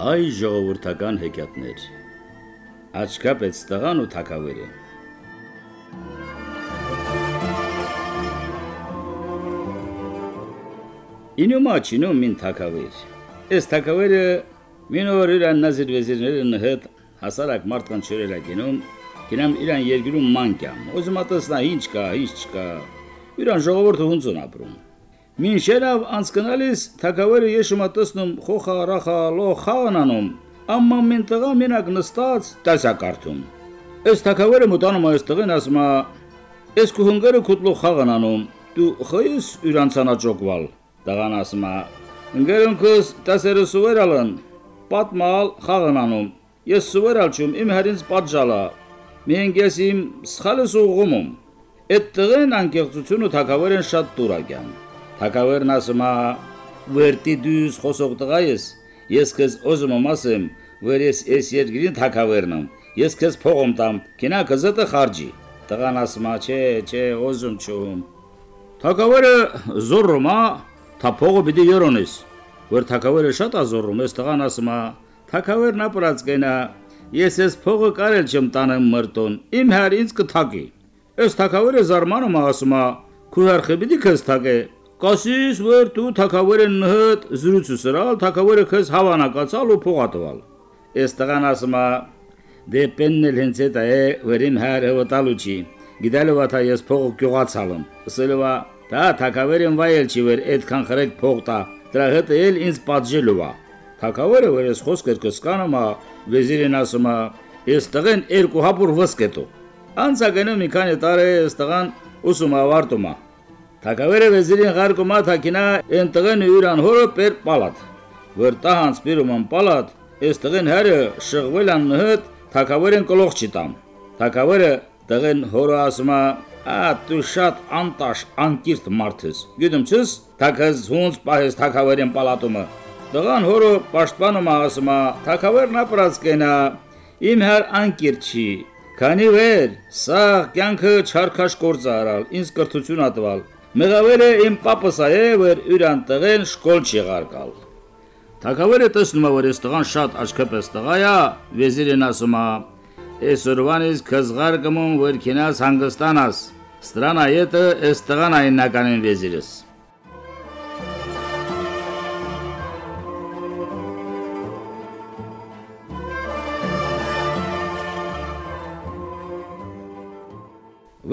Հայ ժողովրդական հեքիաթներ Աչքապեց տղան ու թակավերը Ինումա չինում մին թակավեր Այս թակավերը մին օր իրան նազիր վեզիրներն հետ հասարակ մարդկան չերել ակինում Կինամ իրան երգրում մանկյամ Ոզում ատասնա ինչ կա, ինչ չկա Իրան ժողովորդը հունձուն ապրում Մինչերավ անցկնալիս թակավերը եշումա տեսնում խոխա ռախա լոխանանում, ամմա մեն տղա մենակ նստած տասակարդում։ Այս թակավերը մտանում այս տղեն ասում է. «Ես քու հնգերը քուտլո խաղանանում, դու խոյս ուրանցանաճոկվալ»։ Տղան ասում է. «Ընկերունքս տասերը սուվերալն, պատմալ խաղանանում։ Ես սուվերալ չում, իմ հերինց պատժալա։ Մենք ես իմ սխալս ուղումում»։ Այդ տղեն անկեղծությունը թակավերեն շատ տուրակյան։ Թակավերն ասում է. «Վերտի դուս խոսող տղա ես, ես քեզ օզում ասեմ, որ ես այս երկրին թակավերն եմ, ես քեզ փողում տամ, կինա կզտը խարջի»։ Տղան ասում է. «Չէ, չէ, օզում չում»։ Թակավերը զորում է, թա փողը պիտի յորոնես։ Որ թակավերը շատ ազորում, ես տղան ասում է. «Թակավերն ապրած կենա, ես ես փողը կարել չեմ տանեմ մրտոն, իմ հար ինձ կթակի»։ Այս թակավերը զարմանում ասում է. «Քու հարկը պիտի քեզ թակե»։ Կասիս, որ դու թակավերն նհդ զրուցու սրալ, թակավերը քեզ հավանակացալ ու փողատվալ։ Այս տղան ասում է. դե պեննել հենց այդ է, որ իմ հայրը վտալու չի։ Գիտալով աթա ես փողը գյուղացալım։ Ասելով է, դա թակավերն վայել չի որ այդքան խրեկ փող տա։ Դրա հետ էլ ինձ պատժելու է։ Թակավերը որ ես խոսքեր կսկանում է, վեզիրին ասում է, ես տղեն երկու հապուր վսկետու։ Անցագնում մի քանի տարի այս տղան ուսում ավարտում է։ Թակավերը վեզիրին ղարկումա թակինա են տղեն յուրան հորը պեր պալատ։ Որ տահանց պիրում պալատ, այս տղեն հերը շղվել ան նհդ թակավերեն կլող չիտամ։ Թակավերը տղեն հորը ասում է. «Ա դու շատ անտաշ անկիրտ մարդ ես։ Գիտեմ չես, թակազ հունց պահես թակավերեն պալատումը»։ Տղան հորը պաշտպանում ասում է. «Թակավերն ապրած կենա, իմ հար անկիրտ չի, Քանի վեր, սա կյանքը չարքաշ գործ արալ, ինձ կրթություն ատվալ։ Մեղավերը իմ պապս է, որ յուրան տղեն շկոլ չի ղարկալ։ Թակավերը տեսնում է, որ այս տղան շատ աչքապես տղա է, վեզիրին ասում է. «Այսօրվանից քզղար կմում, որ քինաս հանգստանաս։ Ստրանայետը այս տղան այննականին վեզիրս»։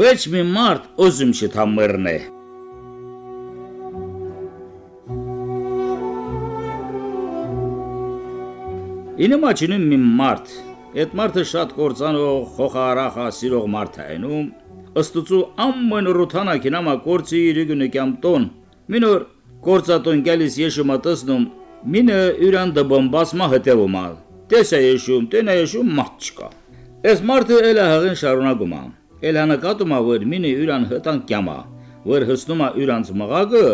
Ոչ մի մարդ օզում չթամերն է։ Ինը մաչինում մի մարդ, այդ մարդը շատ կործանող, խոխարախա սիրող մարդ է այնում, ըստուծու ամեն ռութանա կինամա կործի իրգունը կամ տոն, մինոր կործատոն գալիս եշումա տեսնում, մինը յուրան դբոմբասմա հետևում ա, տեսա եշում, տենա եշում մարդ չկա։ Այս մարդը էլա հղին շարունակում ա, էլ հանակատում ա, որ մինը յուրան հտան կյամա, որ հսնում ա յուրանց մղագը,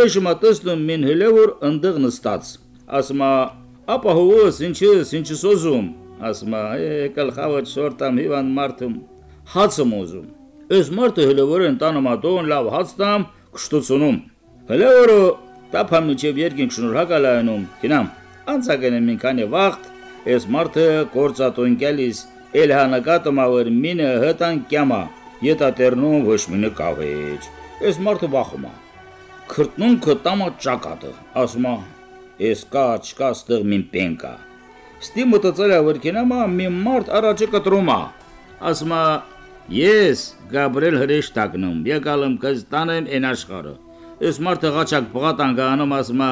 եշումա տեսնում մին հլևոր ընդեղ նստած, ասում ա Ապա հովս ինչս, ինչս ոզում, ասում է, եկալ խավը շորտամ հիվան մարդում, հացım ոզում։ Այս մարդը հլևորեն տանում ատոն լավ հաց տամ, կշտությունում։ Հլևորը տափամ միջև երկին շնորհակալ այնում, կինամ, անցակեն են մի քանի վաղտ, այս մարդը կործատոն գալիս, էլ հանակատում ավեր մինը հտան կյամա, ետատերնում ոչ մինը կավեջ։ Այս մարդը վախում է։ Քրտնում կտամա ճակատը, ասում է, Էս կա չկա ստեղ մին պենկա։ Ստի մտածել է որ կենամա մի մարդ առաջը կտրում է։ Ասում է ես Գաբրիել հրեշտակնում, եկալım կыз տանեմ այն աշխարհը։ Էս մարդը ղաչակ բղատան գանում ասում է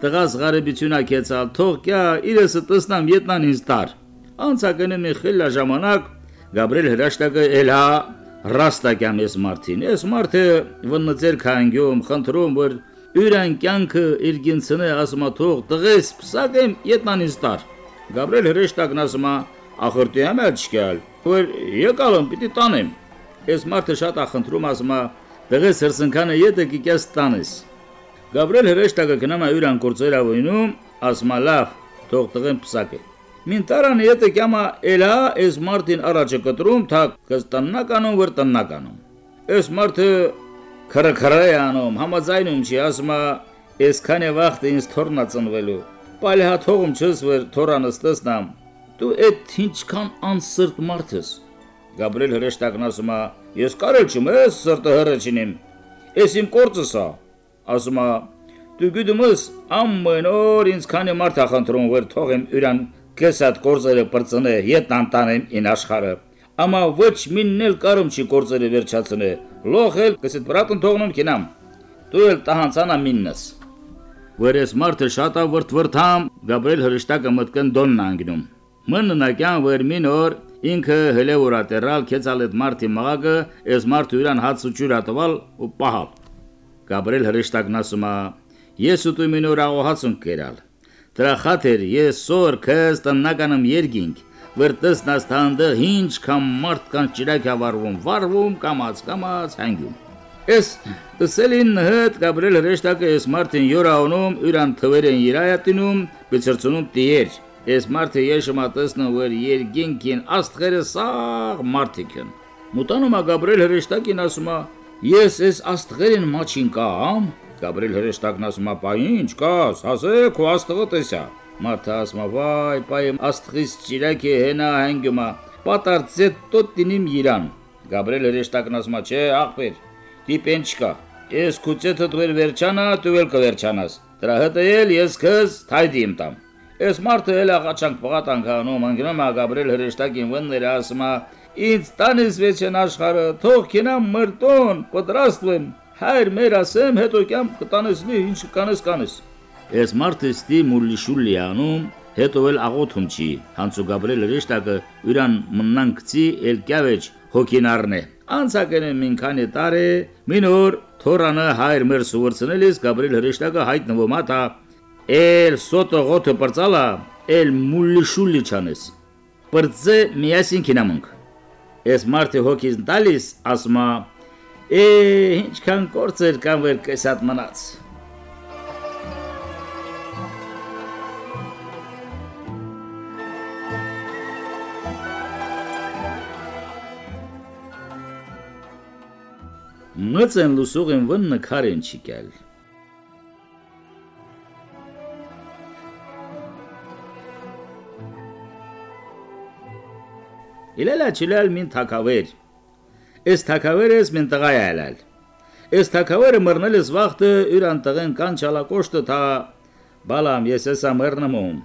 տղաս գարեբիցունա կեցալ, թող կյա իրեսը տեսնամ ետնան ինձ տար։ Անցականը մի խելա ժամանակ Գաբրիել հրեշտակը էլա ռաստակյամ ես մարդին։ Էս մարդը վննծեր քանգյում, խնդրում որ Յուրան կյանքը իր գինցնե ասում թող տղես փսակեմ ետնանից տար։ Գաբրիել հրեշտակն ասում է ախորտի եմ չկալ, որ եկալım պիտի տանեմ։ Այս մարդը շատ ախնդրում ասում է տղես հրսնքանը յետը կիկես տանես։ Գաբրիել հրեշտակը գնում է յուրան կորցել ավինում, ասում է լավ, թող տղեն փսակե։ Մին տարան յետը կյամա էլա այս մարդին առաջը կտրում, թա կստաննականում վր տննականում։ Այս մարդը քրքրայանում համաձայնում չի ասում է այսքան է վախտ ինձ թորնա ծնվելու Պայլ հաթողում չես վեր թորանս տեսնամ։ Դու այդ ինչքան անսրտ մարդ ես։ Գաբրիել հրեշտակն ասում է. Ես կարել չեմ, ես սրտը հրեչինիմ։ Ես իմ կորցս է։ Ասում է. Դու գիտում ես, ամեն օր ինձ քանի մարդ ախնդրում որ թողեմ յուրան կեսատ կորձերը բրծնե, ետ անտանեմ ին աշխարը։ Ամա ոչ միննել կարում չի կորձերը վերջացնե։ Լոխել կսիտ բրատն թողնում կինամ։ Դու էլ տահանցանա միննս։ Վերես մարդը շատ ավրտվրթամ, Գաբրիել հրշտակը մտքն դոնն անգնում։ Մննակյան վեր մինոր ինքը հելե ուրատերալ քեցալ այդ մարդի մաղագը, այս մարդը յուրան հաց ու ջուր ատվալ ու պահալ։ Գաբրիել հրշտակն ասում է. Ես ու դու մինոր աղոհացուն կերալ։ Դրա խաթեր ես սոր քս տնականım երգինք, վրտս նաստանդը ինչ կամ մարդ կան ճիրակ ավարվում, վարվում կամած կամած հանգյում։ Ես ըսելին հդ Գաբրիել հրեշտակը ես մարդին յորաունում, յուրան թվերեն երայատինում, բծրցնում տիեր։ Ես մարդը եշմա տեսնում որ երգինքին աստղերը սաղ մարդիկն։ Մուտանում է Գաբրիել հրեշտակին ասում է. Ես ես աստղերին մաչին կամ Գաբրիել հրեշտակն ասում է. «Պա ինչ կաս, ասեք ու աստղը տեսա»։ Մարդը ասում է. «Վայ, պայ աստղից ճիրակ է հենա հանգյումա»։ Պատարծե տոտինիմ իրան։ Գաբրիել հրեշտակն ասում է. «Չէ, աղբեր, դիպեն չկա։ Ես քուցեթը դուր վերջանա, դու էլ կվերջանաս։ Դրա հետը էլ ես քեզ թայդիմ տամ։ Ես մարդը էլ աղաչանք պղատանք անում, անգնում է Գաբրիել հրեշտակին վնները ասում է. Ինձ տանես վեճեն աշխարը, թող կինամ մրտոն, պատրաստվեմ։ Հայր մեր ասեմ, հետո կյամ կտանեսնի, ինչ կանես կանես։ Ես մարդը ստի մուլլիշուլի անում, հետո էլ աղոթում չի։ Հանցու Գաբրիել հրեշտակը յուրան մնանքցի էլ կյավեջ հոգինարնե։ Անցակենը մինքանի տարե մինոր թորանը հայր մեր սուրցնելիս Գաբրիել հրեշտակը հայտնվում աթա էլ սոտը գոթը բրծալա էլ մուլլիշուլի չանես բրծե միասին կինամունք ես մարդը հոգիզ տալիս ասма է ինչքան կորցեր կամ վեր կեսատ մնաց Մծեն լուսուղին վնը քարեն չիկել։ Իլելա չիլել մին թակավեր։ Էս թակավերս մին տղայ ալալ։ Էս թակավերը մռնել ես վախտը յուրան տղեն կանչ ալակոշտը թա բալամ ես էսա մռնմում։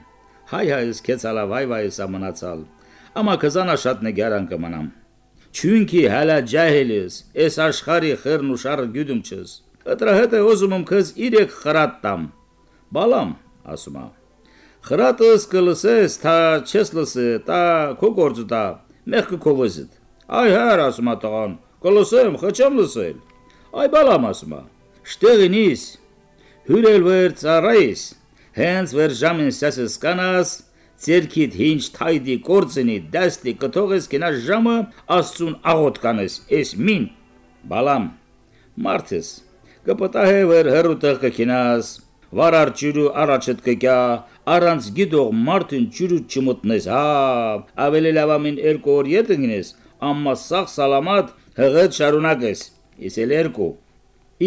Հայ հայ ես քեցալա վայ վայ էսա մնացալ։ Ամա կզանա շատ նգարան կմնամ։ Չունքի հալա ջահելես, ես աշխարի խերն ու շարը գյուդում չես։ Ըտրա հետ է ոզում եմ քեզ իրեք խրատ տամ։ Բալամ, ասում է։ Խրատս կլսես, թա չես լսե, տա քո գործը տա, մեղքը քո վզիտ։ Այ հար, ասում է տղան, կլսեմ, խճեմ լսել։ Այ բալամ, ասում է։ Շտեղինիս, հյուրել վեր ծառայիս, հենց վեր ժամին սասս կանաս, Ձերքիդ հինչ թայդի կորցնի դաստի կթողես կնա ժամը աստուն աղոտ կանես էս մին բալամ մարտես կպտահե վեր հերուտեղ կքինաս վարար ճյուրու առաջդ կգա առանց գիտող մարդին ճյուրու չմտնես հա ավելի լավ ամին երկու օր ետնես ամմա սաղ սալամատ հղետ շարունակես իսել երկու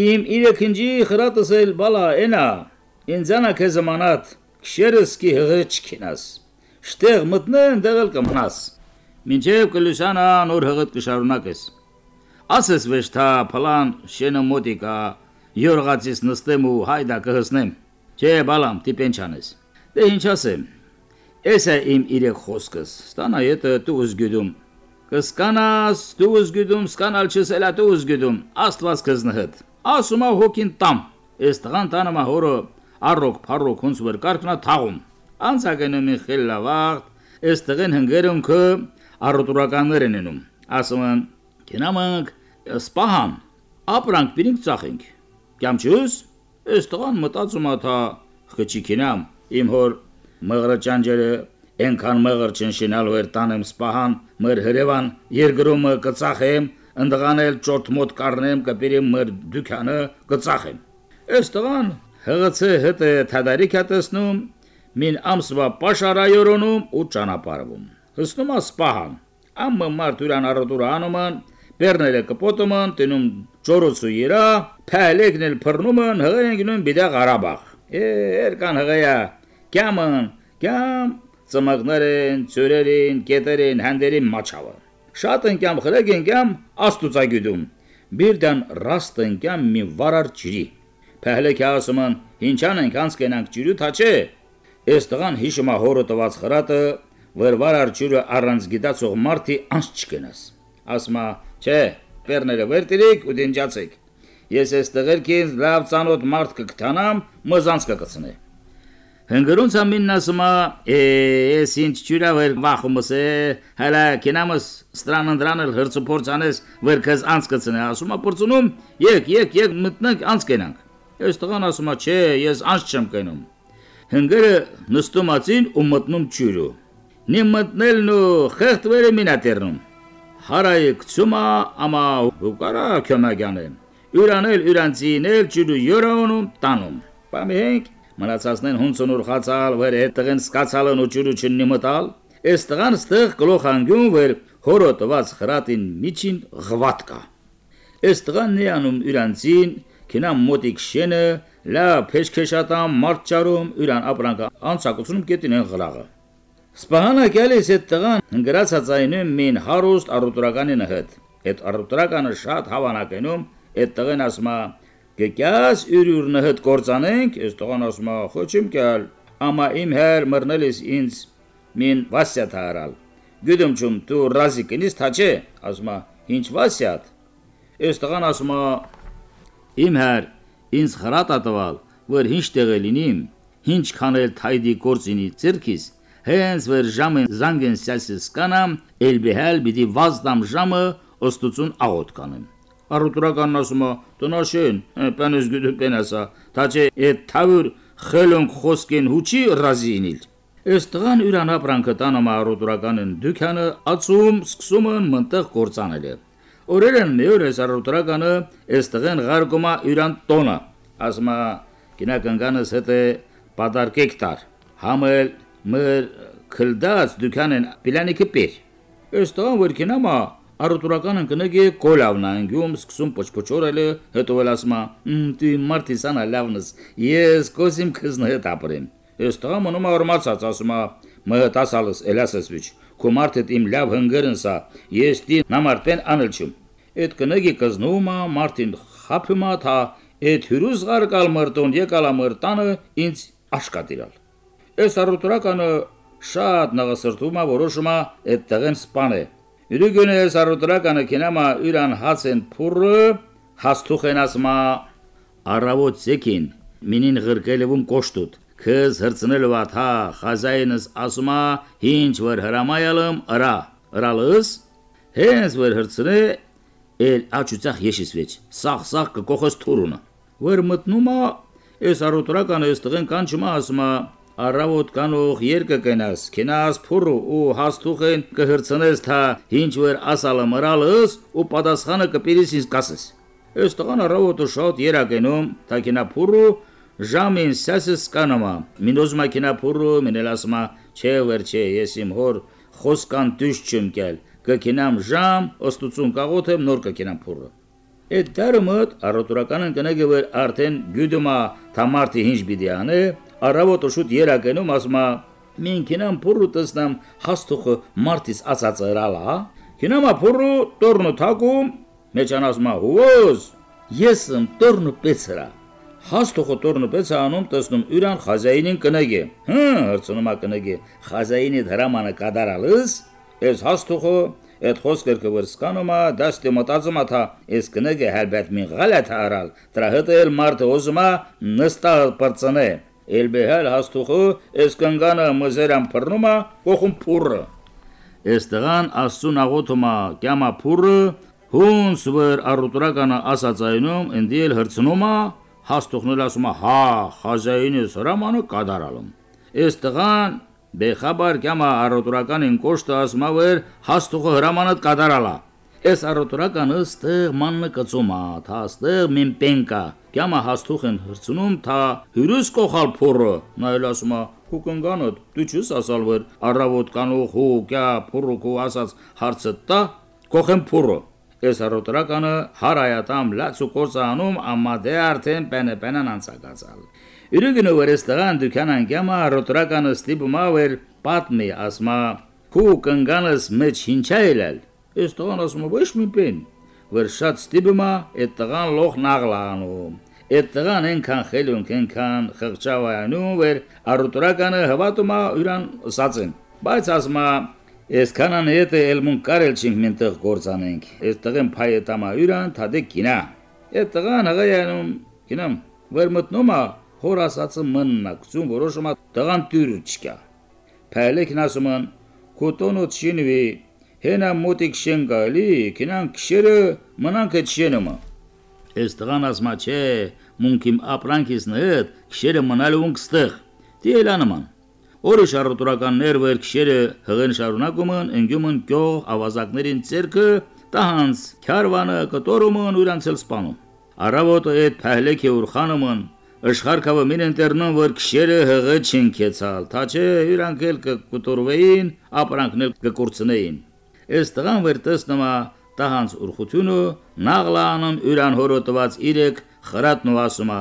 իմ իրեքնջի խրատս էլ բալա ենա ինձանա քեզ մանատ Քշերս կի հղեջ քինաս։ Շտեղ մտնեն դեղել կմնաս։ Մինչև կլուսանա նոր հղդ կշարունակես։ Ասես վեշ թա փլան շենը մոտիկա յորղացիս նստեմ ու հայդա կհսնեմ։ Չէ, բալամ, տիպեն չանես։ Դե ինչ ասեմ։ Էս է իմ իրեք խոսքս։ Ստանա յետը դու ուզգյուդում։ Կսկանաս, դու ուզգյուդում, սկանալ չսելա դու ուզգյուդում։ Աստված կզնհդ։ Ասումա հոգին տամ։ Էս տղան տանումա հորը առոք փառոք հունց վեր կարկնա թաղում։ Անցակենը մի խելավաղ, այս տղեն հնգերում կը առոտուրականներ են ենում։ Ասում են, կենամանք սպահան, ապրանք պիրինք ծախենք։ Կամ չուս, այս տղան մտածում է թա խճի կենամ, իմ հոր մղրճանջերը Ենքան մղր չնշինալ վեր տանեմ սպահան, մր հրևան երգրումը կծախեմ, ընդղանել ճոտ մոտ կառնեմ կպիրեմ մր դուքանը կծախեմ։ Այս տղան հղացե հետը թադարիք է տեսնում, մին ամսվա պաշարայորոնում ու ճանապարհվում։ Հսնում ասպահան, ամը մարդուրան առոտուր անոման, բերները կպոտոման, տնում ճորոցու իրա, փալեկն էլ փռնում են, հղեն գնում բիդա Ղարաբաղ։ Է, երկան հղայա, կյամն, կյամ ծմակներեն, ծյուրերին, կետերին, հանդերին մաչավը։ Շատ ընկյամ խրեգ ընկյամ աստուծագյուդում։ Բիրդան ռաստ ընկյամ մի վարար ջրի։ Փահլեքի ասման ինչան ենք անց կենանք ջրու թաչե։ Էս տղան հիշումա հորը տված խրատը, որ վարար ջուրը առանց գիտացող մարդի անց չկենաս։ Ասմա, չէ, պերները վերտիրիկ ու դենջացեք։ Ես այս տղերքից լավ ցանոթ մարդ կգտանամ, մզանց կգցնե։ Հնգրունց ամինն ասում է, «Էս ինչ ջուրա վեր վախումս է, հələ կինամս ստրանն դրանել հրցուփորձանես վեր քեզ անց կցնե»։ Ասում է փորձունում, «Եկ, եկ, եկ մտնենք անց կենանք»։ Այս տղան ասում է, «Չէ, ես անց չեմ կենում»։ Հնգերը նստում ածին ու մտնում ջուրու։ Նի մտնելն ու խեղտվերը մինատերնում։ Հարայը կցումա, ամա հուկարա քյոմագյանը։ Ուրանել ուրանցինել ջուրու յորանում տանում։ Պամենք մնացածնեն հունցուն ուրխացալ, վեր հետ տղեն սկացալն ու ջուրու չնիմտալ։ Այս տղան ստեղ գլոխ անգյուն վեր հորո տված խրատին միջին ղվատկա։ Այս տղան նեանում ուրանցին, քինամ մոտիկ շենը լա փեշքեշատամ մարտճարում յուրան ապրանքը անցակցունում գետին են ղրաղը սպահանը գալիս է տղան հնգրացած այնու մին հարուստ առուտրականին հետ այդ առուտրականը շատ հավանակենում այդ տղեն ասմա գեկյաս յուրյուրնը հետ կործանենք այս տղան ասմա խոչիմ կալ ամա իմ հեր մռնելիս ինձ մին վասյա թարալ գյուդում ճում դու ռազիկնից թաչե ասմա ինչ վասյատ այս տղան ասմա իմ հեր ինձ խրատա տվալ, որ ինչ տեղը լինիմ, ինչ քանել թայդի կորցինի ցիրքիս հենց վեր ժամը զանգեն սասիս կանամ, էլբեհել բիդի վազդամ ժամը ոստուցուն աղոտ կանեմ։ Արուտրականն ասում է, տնաշեն, պանես գուդու պենասա, թաչե էդ թավուր խելոնք խոսքեն հուչի ռազինիլ։ Այս տղան ուրան ապրանքը տանում արուտրականն դուքանը ածում սկսում են մնտեղ կործանել։ Օրերեն նյուրես առուտրականը էստեղեն ղարգումա յուրան տոնը, ասմա կինակնկանս հետ է պատարկեք տար, համել մր քլդած դուքանեն պիլանիկի պեր։ Էստան որ կինամա առուտրականը կնգի կոլավնա ընգյում սկսում պոչպոչորելը հետո էլ ասմա «Դու մարտիսանա լավնս, ես կոսիմ քզն հետ ապրեմ»։ Էստան մնում արմացած ասմա «Մհտասալս էլասես վիճ» քո մարդը իմ լավ հնգերնսա ես դի նամարտեն անելչում Այդ կնեգի կզնումա մարտին խափումա թա այդ հյուրուս գարկալ մարտոն եկալա մարտանը ինձ աշկատիրալ Այս առուտրականը շատ նղասրտումա որոշումա այդ տղեն սպանը։ Յուրիգունը այս առուտրականը կինամա յուրան հացեն փուրը հաստուխեն ասմա առավոտ ցեկին մինին ղրկելևում կոշտուտ քեզ հրցնելու աթա խազայինս ասումա ինչ որ հրամայալım ըրա ըրալս հենց որ հրցնե էլ աչուցախ եշիս վեճ սախ-սախ կկոխս թուրունը որ մտնումա ես արոտրական ես տղեն կան չմա ասումա առավոտ կանող երկը կնաս քնաս փուրու ու հաստուխեն կհրցնես թա ինչ որ ասալը մռալս ու պատասխանը կպիրիս ինձ կասես ես տղան առավոտը շատ երակենում թակինա փուրու ժամին սասս կանոմա։ Մինոզ մակինա փուրու, մինել ասմա, չէ վերջե, ես իմ հոր խոսքան դուշ չեմ գալ։ Կկինամ ժամ, ոստուցուն կաղոթեմ, նոր կկինամ փուրը։ Այդ դարը մոտ առոտուրական ընկնեգը վեր արդեն գյուդումա թամարտի հինչ բիդի անե, առավոտ ուշուտ երակենում ասմա, մին կինամ փուրու տեսնամ հաստուխը մարտիս ասած հրալա, կինամա փուրու տորնու թակում, մեջանասմա հուոզ, ես եմ տորնու պեցրա հաստուխը տորնու պեցը անում տեսնում յուրան խազայինին կնեգե հը հրցնում ա կնեգե խազայինի դրամանը կադարալս ես հաստուխը Այդ խոսքեր կվրսկանոմա դաստի մտածումա թա ես կնեգե հալբետ մին գալատ հարալ դրա հետ էլ մարդը ոզումա նստա բրծնե Էլբեհալ հաստուխը էսկանգանը մզերան փռնումա կողում փուրը։ Էստեղան աստուն աղոթումա կյամա փուրը հունց վր առուտրականը ասացայնում ընդիել հրցնումա հաստուխնել ասումա հա խազայինս հրամանը կադարալում։ Էստեղան բեխաբար կյամա առուտրականին կոշտը ասմա վր հաստուխը հրամանը կադարալա։ Էս առուտրականը ստեղ մաննը կծումա, թա ստեղ մին պենկա Կյամա հաստուխ են հրցնում, թա հյուրուս կողալ փորը, նայել ասում է, հուկնգանը, դու չես ասալ, որ առավոտ կանող հու, կյա, փորը կու ասած հարցը տա, կողեմ փորը։ Ես առոտրականը հարայատամ լացու կործանում ամադե արդեն պենը պենան անցակացալ։ Յուրգնո վերստղան դուքանան գամա ռոտրականը ստիպումա վեր պատմի ասմա քու կնգանս մեջ ինչա ելալ ես տղան ասում ոչ մի պեն վեր շատ ստիպումա այդ տղան լող նաղլանում այդ տղան ենքան խելուն ենքան խղճավայանում վեր առուտրականը հավատումա յուրան ասածեն բայց ասմա Ես կանան եթե elmun կարել չինք մենտեղ գործանենք։ Ես տղեն փայը տամա յուրան թադե կինա։ Այդ տղան հղայանում կինամ վերմտնումա հոր ասածը մննակցում որոշումա տղան տյուր չկա։ Փայլեքն ասում են կոտոնո չինվի հենա մոտիկ շեն գալի կինան քշերը մնանքը չենումը։ Ես տղան ասմա չէ մունքիմ ապրանքիս նհդ քշերը մնալու ունքստեղ։ Դիելանման Օրը շարուտուրականներ վերքշերը հղեն շարունակումն ընգյումն գյող ավազակներին ցերկը տահանց քարվանը կտորումն ուրանցել սպանում։ Արավոտը այդ փահլեքի ուրխանումն Աշխարհքավը մին ընտերնոն որ քշերը հղը չինքեցալ, թաչե հյուրանքել կկուտորվեին, ապրանքնել կկուրցնեին։ Այս տղան վեր տեսնումա տահանց ուրխությունը նաղլանում յուրան հորոտված իրեք խրատնու ասումա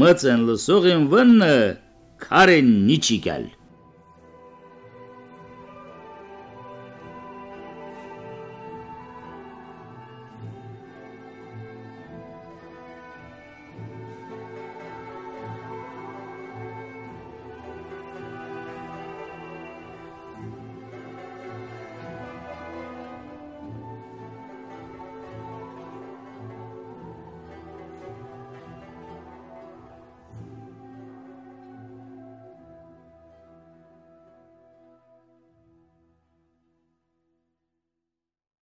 մծեն լսողին վնը քարեն նիչի գալ